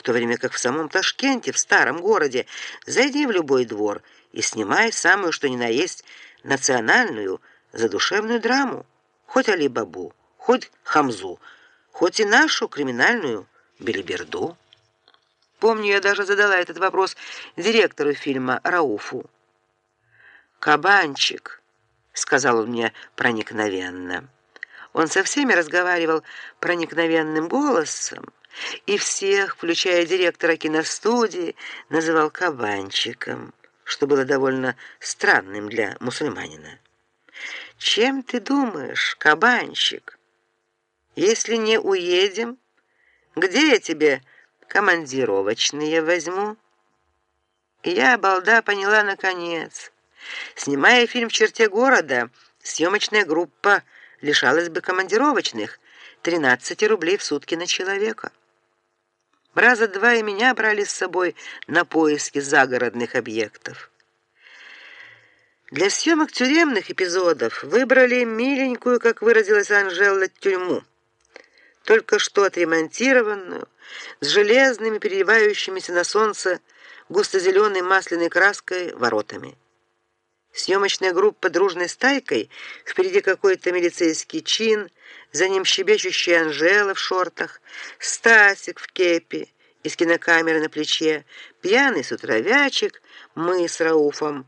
в то время как в самом Ташкенте, в старом городе, зайди в любой двор и снимай самую что ни на есть национальную задушевную драму, хоть Али-Бабу, хоть Хамзу, хоть и нашу криминальную белиберду. Помню, я даже задала этот вопрос директору фильма Рауфу. Кабанчик, сказал он мне проникновенно. Он со всеми разговаривал проникновенным голосом и всех, включая директора киностудии, называл кабанчиком, что было довольно странным для мусульманина. Чем ты думаешь, кабанчик? Если не уедем, где я тебе командировочные возьму? Я, балда, поняла наконец. Снимая фильм в черте города, съемочная группа лишалась бы командировочных 13 рублей в сутки на человека. Раза два и меня брали с собой на поиски загородных объектов. Для съемок тюремных эпизодов выбрали миленькую, как выразилась Анжела, тюрьму. Только что отремонтированную, с железными переливающимися на солнце густо зеленой масляной краской воротами. Съемочная группа дружной стайкой, впереди какой-то милицейский чин, за ним щебечущая Анжела в шортах, Стасик в кепи и с кинокамерой на плече, пьяный с утра Вячик, мы с Рауфом.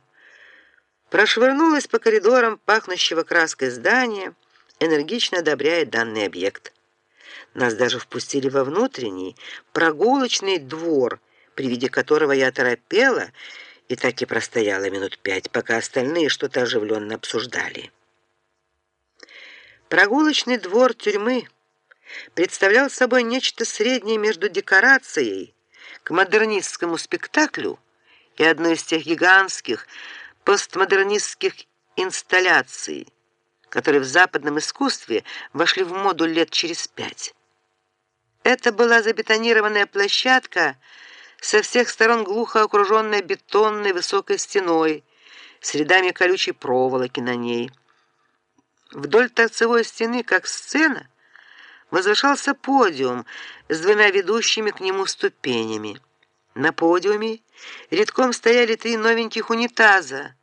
Прошвырнулась по коридорам пахнущего краской здания, энергично одобряя данный объект. Нас даже впустили во внутренний прогулочный двор, при виде которого я торопела и так и простояла минут пять, пока остальные что-то оживленно обсуждали. Прогулочный двор тюрьмы представлял собой нечто среднее между декорацией к модернистскому спектаклю и одной из тех гигантских постмодернистских инсталляций, которые в западном искусстве вошли в моду лет через пять. Это была забетонированная площадка, со всех сторон глухо окруженная бетонной высокой стеной, с рядами колючей проволоки на ней. Вдоль торцевой стены, как сцена, возвышался подиум с двумя ведущими к нему ступенями. На подиуме рядком стояли три новеньких унитаза,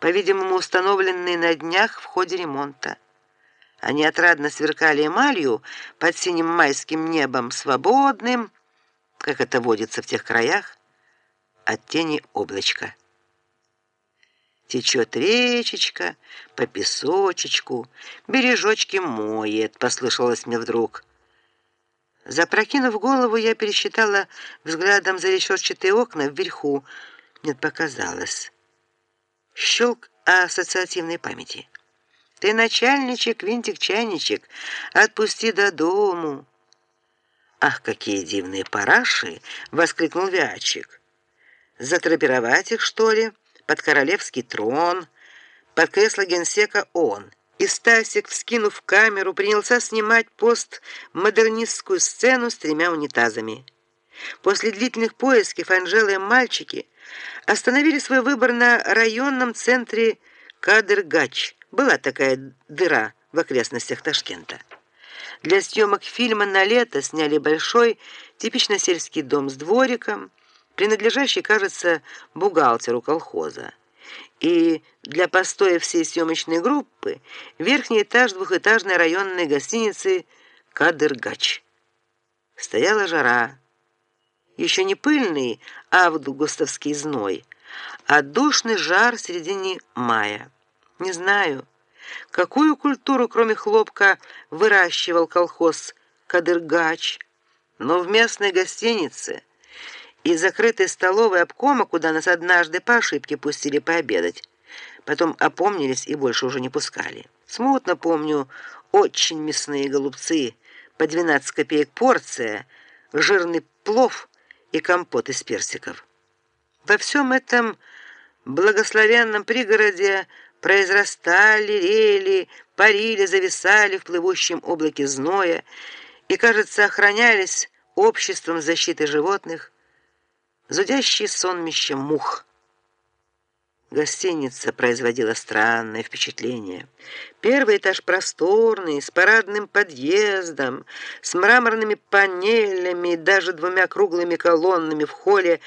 по-видимому, установленные на днях в ходе ремонта. Они отрадно сверкали эмалью под синим майским небом, свободным, как это водится в тех краях, от тени облачка. Течет речечка по песочечку, бережочки моет, послышалось мне вдруг. Запрокинув голову, я пересчитала взглядом за решетчатые окна вверху. Нет, показалось. Щелк ассоциативной памяти. Ты начальничек, винтик-чайничек, отпусти до дому. Ах, какие дивные параши, воскликнул Вячик. Затрапировать их, что ли, под королевский трон, под кресло генсека он. И Стасик, вскинув камеру, принялся снимать постмодернистскую сцену с тремя унитазами. После длительных поисков Анжелы и мальчики остановили свой выбор на районном центре Кадыргач. Была такая дыра в окрестностях Ташкента. Для съемок фильма на лето сняли большой, типично сельский дом с двориком, принадлежащий, кажется, бухгалтеру колхоза. И для постоя всей съемочной группы верхний этаж двухэтажной районной гостиницы Кадыргач. Стояла жара. Еще не пыльный августовский зной, а душный жар в середине мая. Не знаю, Какую культуру, кроме хлопка, выращивал колхоз Кадыргач? Но в местной гостинице и закрытой столовой обкома, куда нас однажды по ошибке пустили пообедать, потом опомнились и больше уже не пускали. Смутно помню очень мясные голубцы, по 12 копеек порция, жирный плов и компот из персиков. Во всем этом благословенном пригороде произрастали, рели, парили, зависали в плывущем облаке зноя и, кажется, охранялись обществом защиты животных, зудящий сонмище мух. Гостиница производила странное впечатление. Первый этаж просторный, с парадным подъездом, с мраморными панелями и даже двумя круглыми колоннами в холле